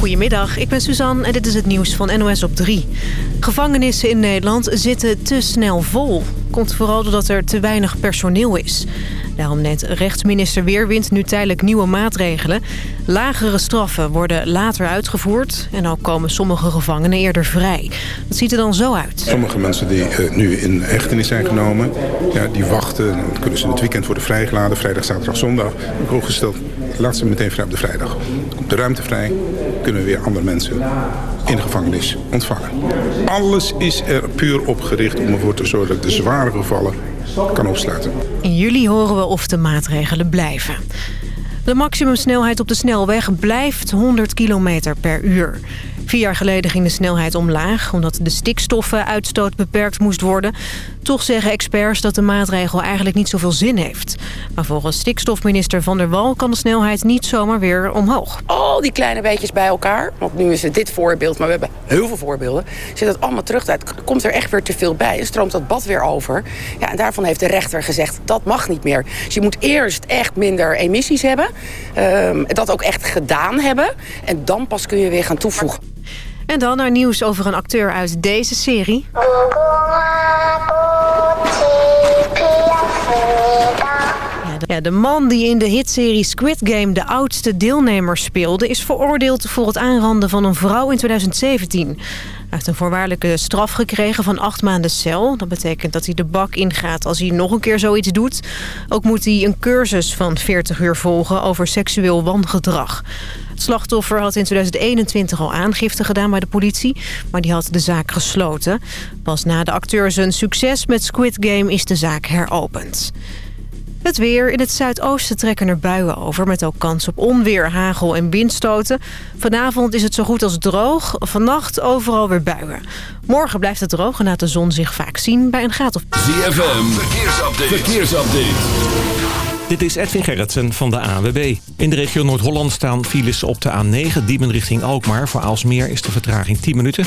Goedemiddag, ik ben Suzanne en dit is het nieuws van NOS op 3. Gevangenissen in Nederland zitten te snel vol. Komt vooral doordat er te weinig personeel is. Daarom neemt rechtsminister Weerwind nu tijdelijk nieuwe maatregelen. Lagere straffen worden later uitgevoerd en ook komen sommige gevangenen eerder vrij. Dat ziet er dan zo uit. Sommige mensen die eh, nu in hechtenis zijn genomen, ja, die wachten. Dan kunnen ze het weekend worden vrijgeladen, vrijdag, zaterdag, zondag. Ook gesteld laat ze meteen vrij op de vrijdag. Op de ruimte vrij kunnen we weer andere mensen in gevangenis ontvangen. Alles is er puur op gericht om ervoor te zorgen dat de zware gevallen kan opsluiten. In juli horen we of de maatregelen blijven. De maximumsnelheid op de snelweg blijft 100 km per uur. Vier jaar geleden ging de snelheid omlaag... omdat de stikstoffenuitstoot beperkt moest worden. Toch zeggen experts dat de maatregel eigenlijk niet zoveel zin heeft. Maar volgens stikstofminister Van der Wal... kan de snelheid niet zomaar weer omhoog. Al die kleine beetjes bij elkaar... want nu is het dit voorbeeld, maar we hebben heel veel voorbeelden... zit dat allemaal terug. Uit, komt er echt weer te veel bij en stroomt dat bad weer over. Ja, en daarvan heeft de rechter gezegd, dat mag niet meer. Dus je moet eerst echt minder emissies hebben. Ehm, dat ook echt gedaan hebben. En dan pas kun je weer gaan toevoegen. En dan naar nieuws over een acteur uit deze serie. Ja, de man die in de hitserie Squid Game de oudste deelnemer speelde... is veroordeeld voor het aanranden van een vrouw in 2017. Hij heeft een voorwaardelijke straf gekregen van acht maanden cel. Dat betekent dat hij de bak ingaat als hij nog een keer zoiets doet. Ook moet hij een cursus van 40 uur volgen over seksueel wangedrag. Het slachtoffer had in 2021 al aangifte gedaan bij de politie, maar die had de zaak gesloten. Pas na de acteur zijn succes met Squid Game is de zaak heropend. Het weer. In het zuidoosten trekken er buien over... met ook kans op onweer, hagel en windstoten. Vanavond is het zo goed als droog. Vannacht overal weer buien. Morgen blijft het droog en laat de zon zich vaak zien bij een graad of... Verkeersupdate. Verkeersupdate. Dit is Edwin Gerritsen van de AWB. In de regio Noord-Holland staan files op de A9 Diemen richting Alkmaar. Voor Aalsmeer is de vertraging 10 minuten.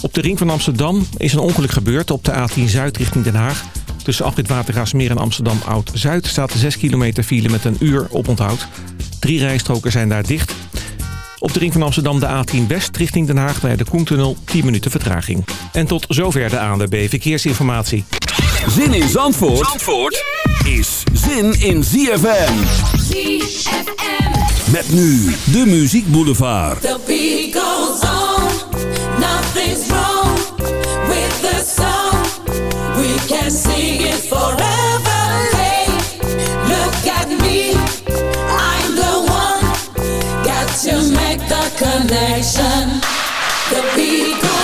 Op de ring van Amsterdam is een ongeluk gebeurd op de A10 Zuid richting Den Haag. Tussen Afrit en Amsterdam Oud-Zuid staat de 6 kilometer file met een uur op onthoud. Drie rijstroken zijn daar dicht. Op de ring van Amsterdam de A10 West richting Den Haag bij de Koentunnel 10 minuten vertraging. En tot zover de ANWB Verkeersinformatie. Zin in Zandvoort, Zandvoort is zin in ZFM. ZFM. Met nu de Muziek Boulevard. The beat goes nothing's wrong with the song. We can sing it for connection. The people.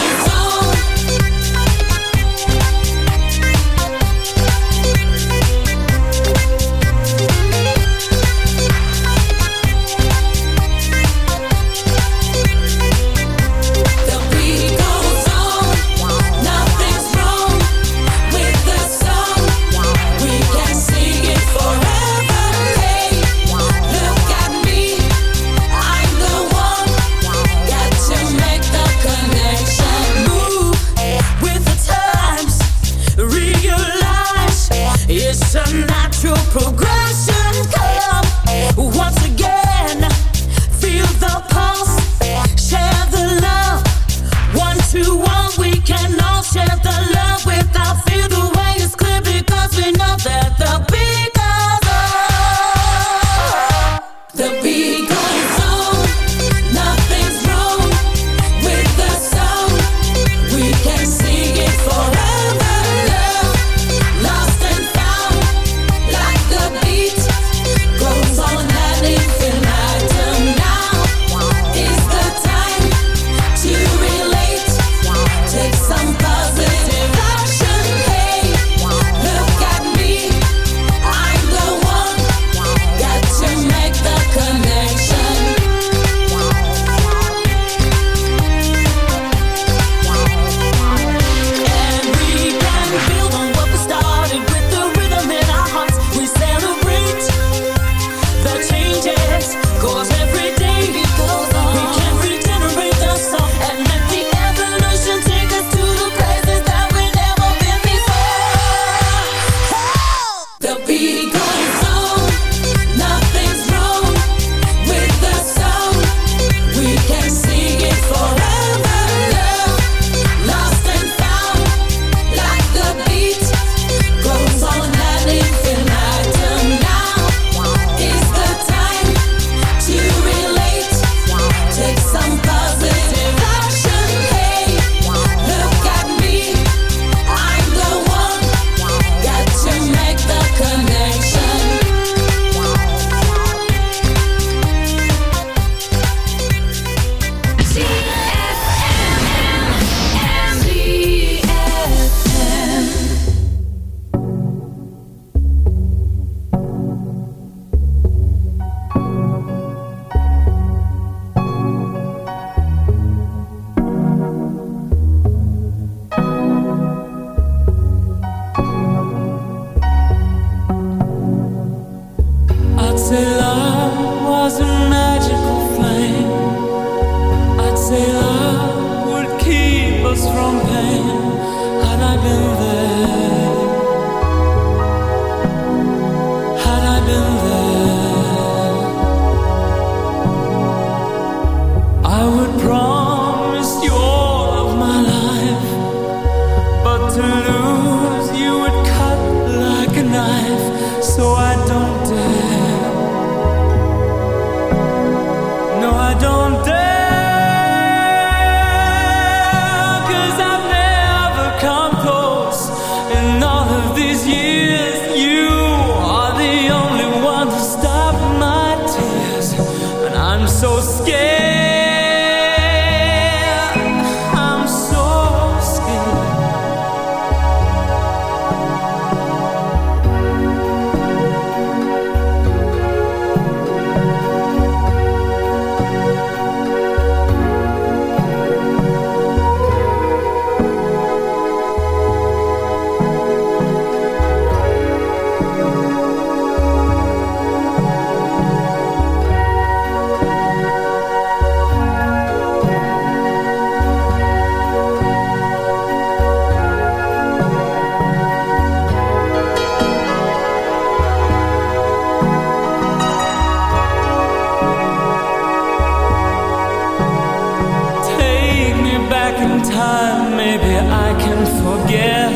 time maybe I can forget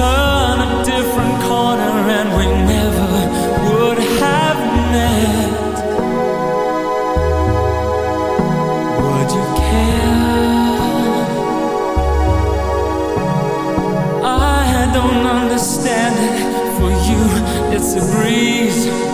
Turn a different corner and we never would have met Would you care? I don't understand it For you it's a breeze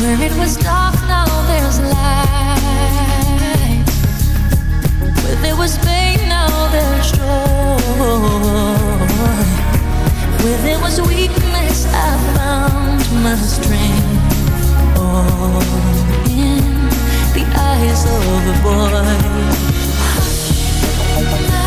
Where it was dark, now there's light. Where there was pain, now there's joy. Where there was weakness, I found my strength. Oh, in the eyes of a boy.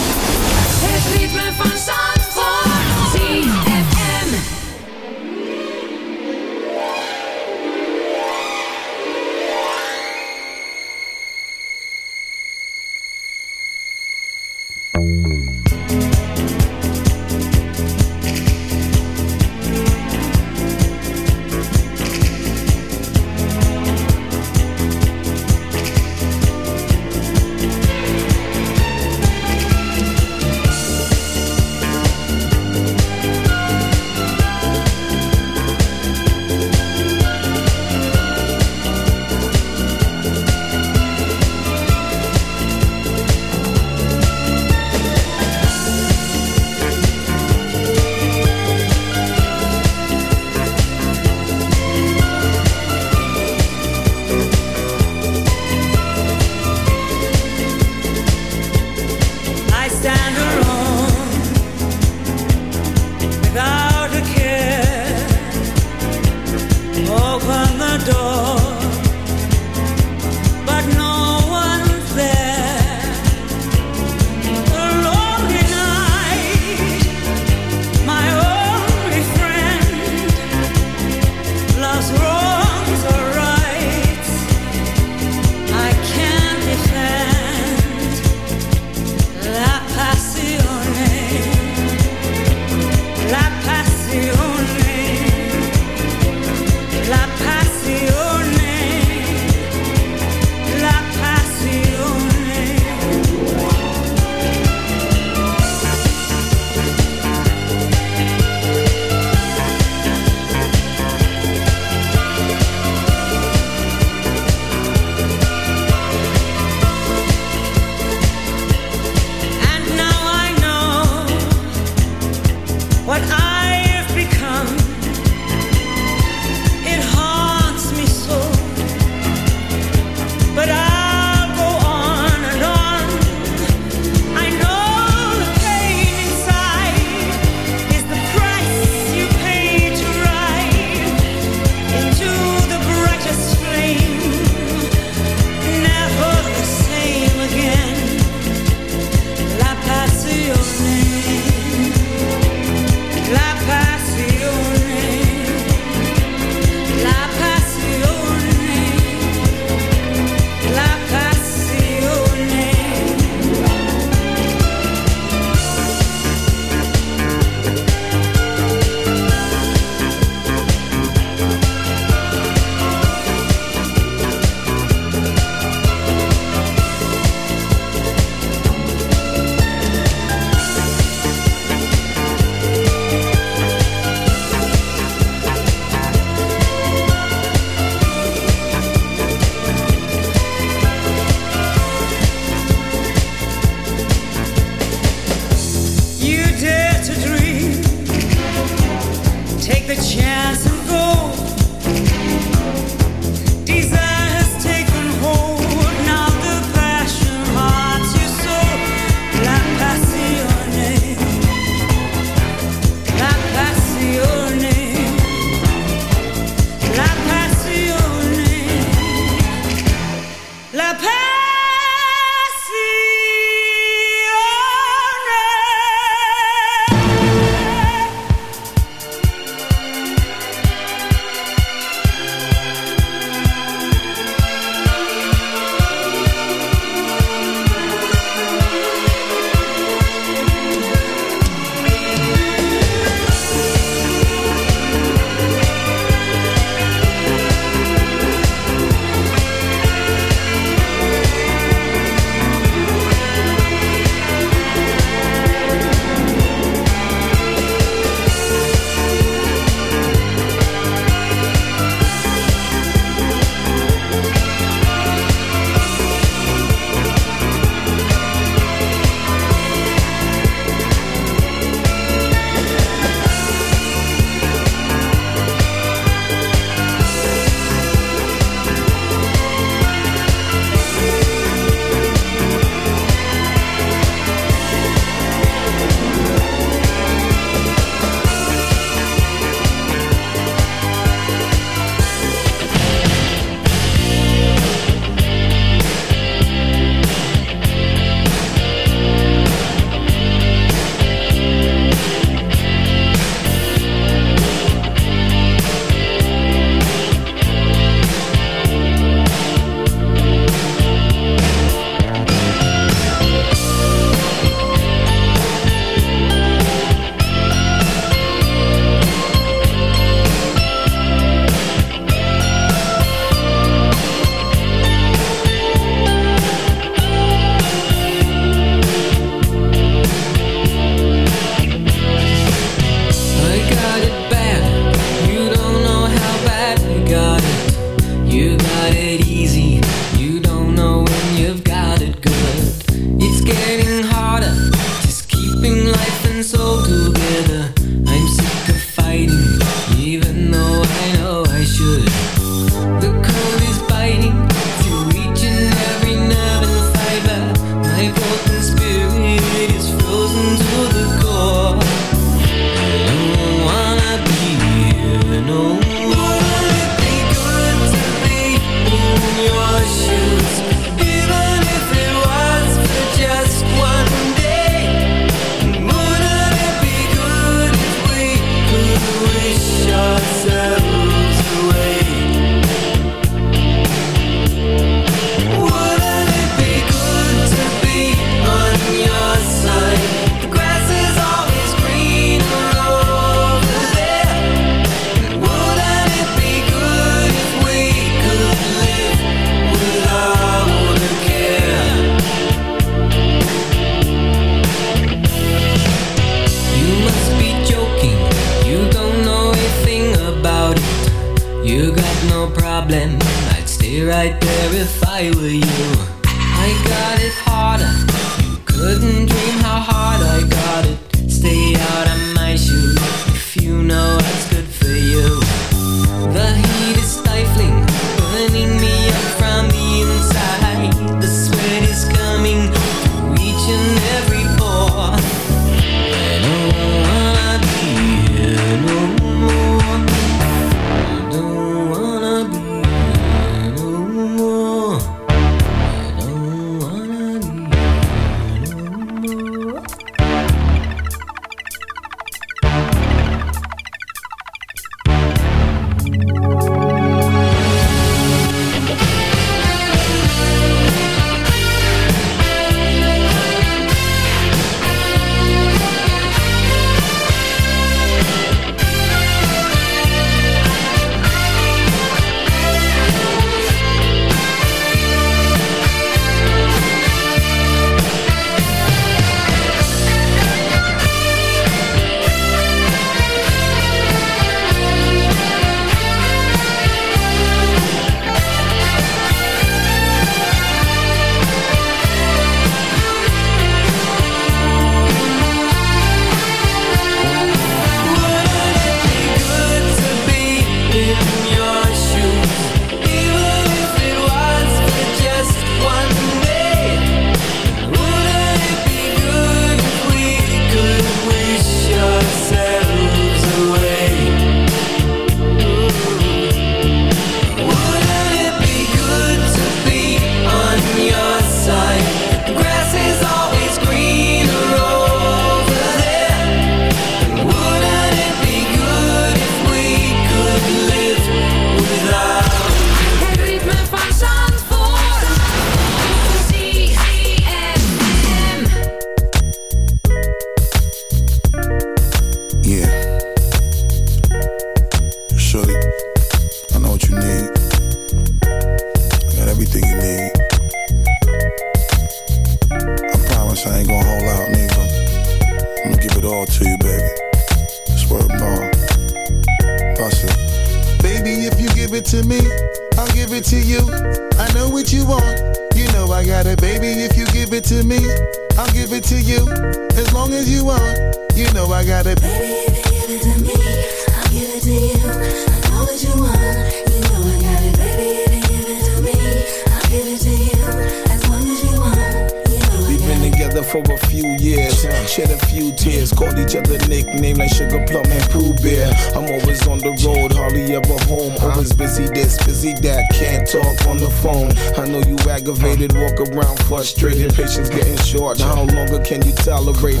accelerate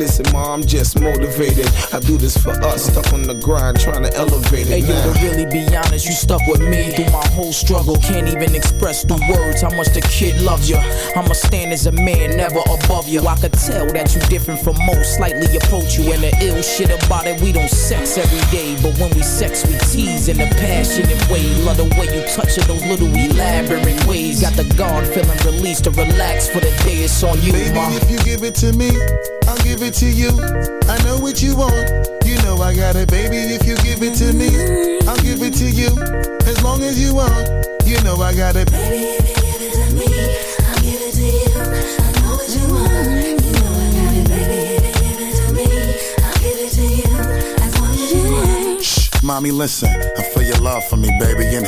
Listen, ma, I'm just motivated. I do this for us, stuck on the grind, trying to elevate it. Hey, now. yo, to really be honest, you stuck with me through my whole struggle. Can't even express through words how much the kid loves you. I'ma stand as a man, never above you. I could tell that you different from most, slightly approach you. And the ill shit about it, we don't sex every day. But when we sex, we tease in a passionate way. Love the way you touch it, those little elaborate ways. Got the guard feeling released to relax for the day it's on you, Baby, ma. if you give it to me. I'll give it to you. I know what you want. You know I got it, baby. If you give it to me, I'll give it to you. As long as you want, you know I got it. Baby, if you give it to me, I'll give it to you. I know what you want. You know I got it, baby. If you give it to me, I'll give it to you. As long as you want. Shh, mommy, listen. I feel your love for me, baby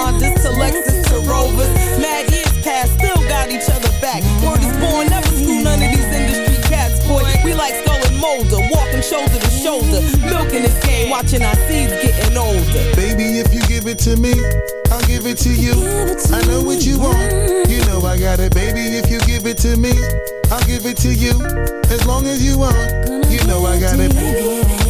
Hondas to Lexus to Rovers. Mad years past, still got each other back. Word is born, never none of these industry cats, boy. We like Scully and Mulder, walking shoulder to shoulder. Milking this game, watching our seeds getting older. Baby, if you give it to me, I'll give it to you. It to I know what you me. want, you know I got it. Baby, if you give it to me, I'll give it to you. As long as you want, you know I got it. Baby,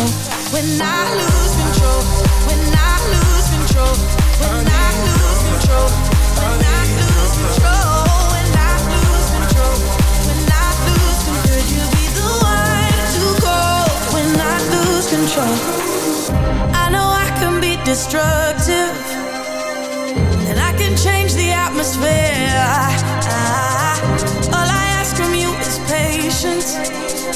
when I lose control when I lose control when I lose control when I lose control when I lose control when I lose control you be the one to when I lose control I know I can be destroyed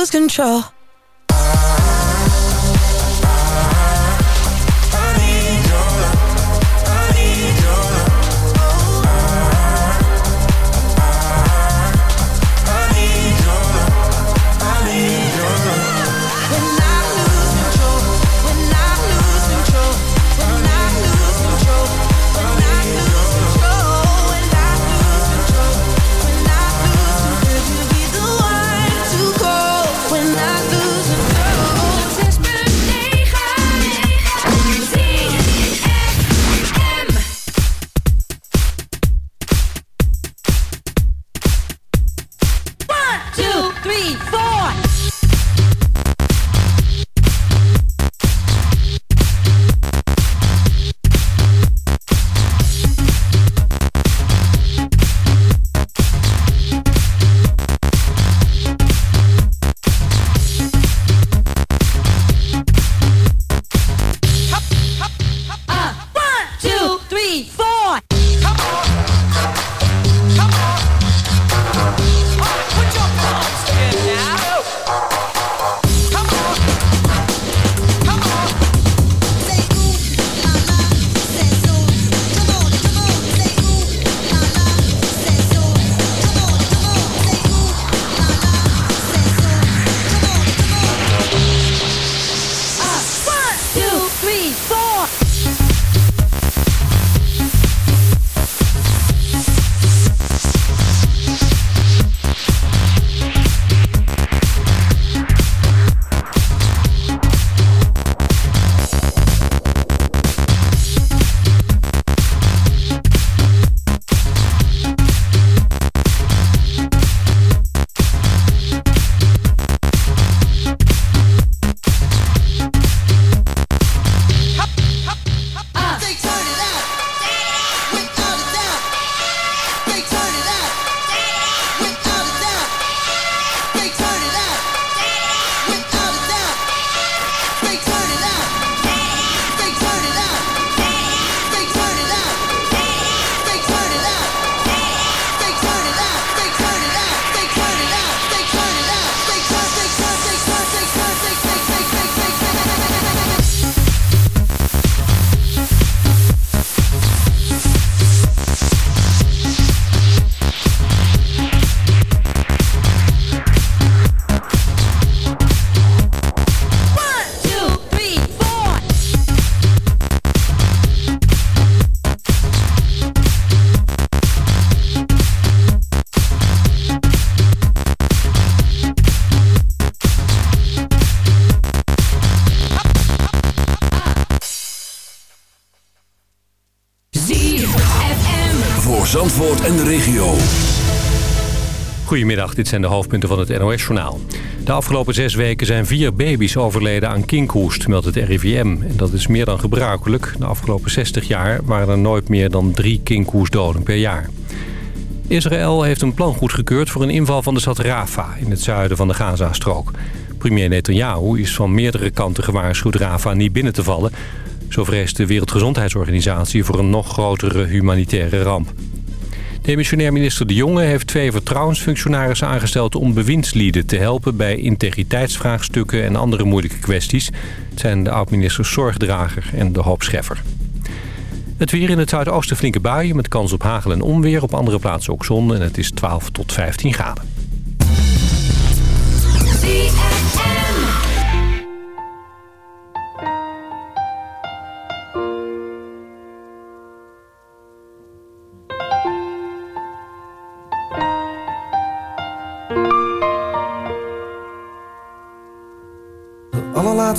lose control Goedemiddag, dit zijn de hoofdpunten van het NOS-journaal. De afgelopen zes weken zijn vier baby's overleden aan kinkhoest, meldt het RIVM. En dat is meer dan gebruikelijk. De afgelopen 60 jaar waren er nooit meer dan drie kinkhoestdoden per jaar. Israël heeft een plan goedgekeurd voor een inval van de stad Rafa in het zuiden van de Gazastrook. Premier Netanyahu is van meerdere kanten gewaarschuwd Rafa niet binnen te vallen. Zo vreest de Wereldgezondheidsorganisatie voor een nog grotere humanitaire ramp. Demissionair minister De Jonge heeft twee vertrouwensfunctionarissen aangesteld om bewindslieden te helpen bij integriteitsvraagstukken en andere moeilijke kwesties. Het zijn de oud-minister Zorgdrager en De hoopscheffer. Het weer in het zuidoosten flinke buien met kans op hagel en onweer. Op andere plaatsen ook zon en het is 12 tot 15 graden.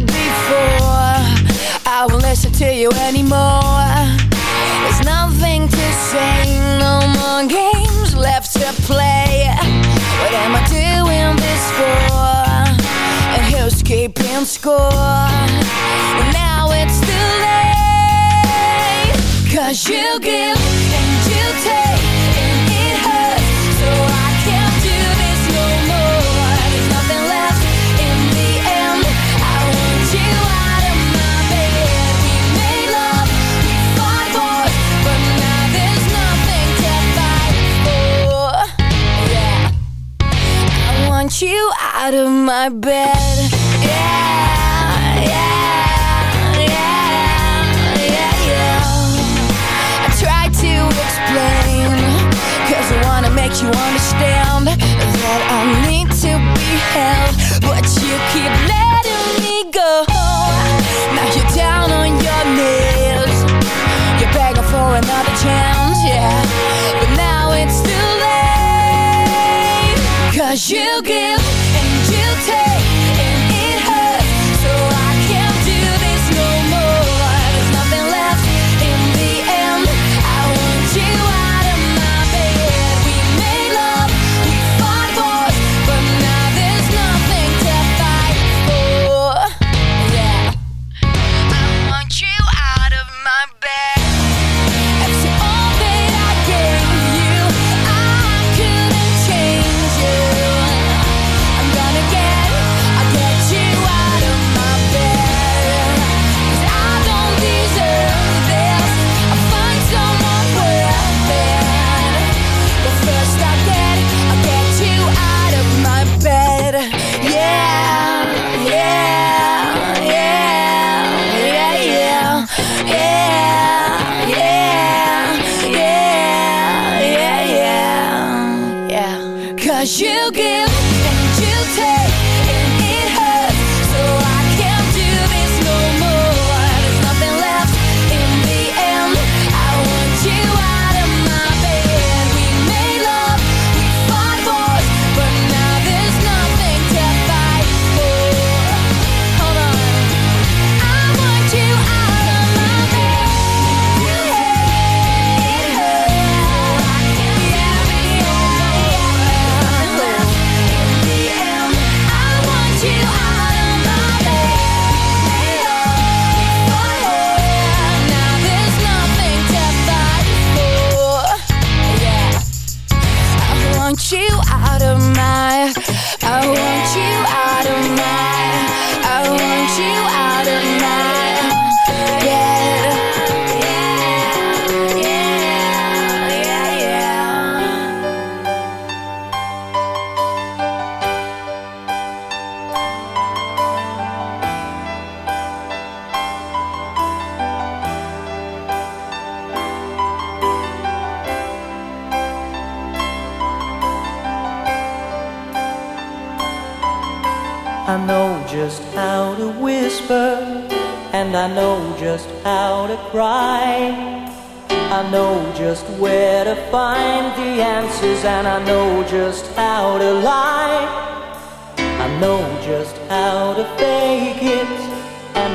before I won't listen to you anymore There's nothing to say No more games left to play What am I doing this for? And who's keeping score? And now it's too late Cause you give and you take you out of my bed. Yeah, yeah, yeah, yeah, yeah. I try to explain, cause I wanna make you understand that I need to be held, but you keep letting me go. Now you're down on your knees, you're begging for another chance, yeah. But now it's too late, cause you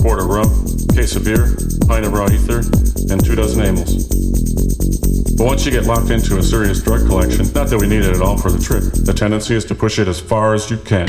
quart of rum, case of beer, pint of raw ether, and two dozen amyls. But once you get locked into a serious drug collection, not that we need it at all for the trip, the tendency is to push it as far as you can.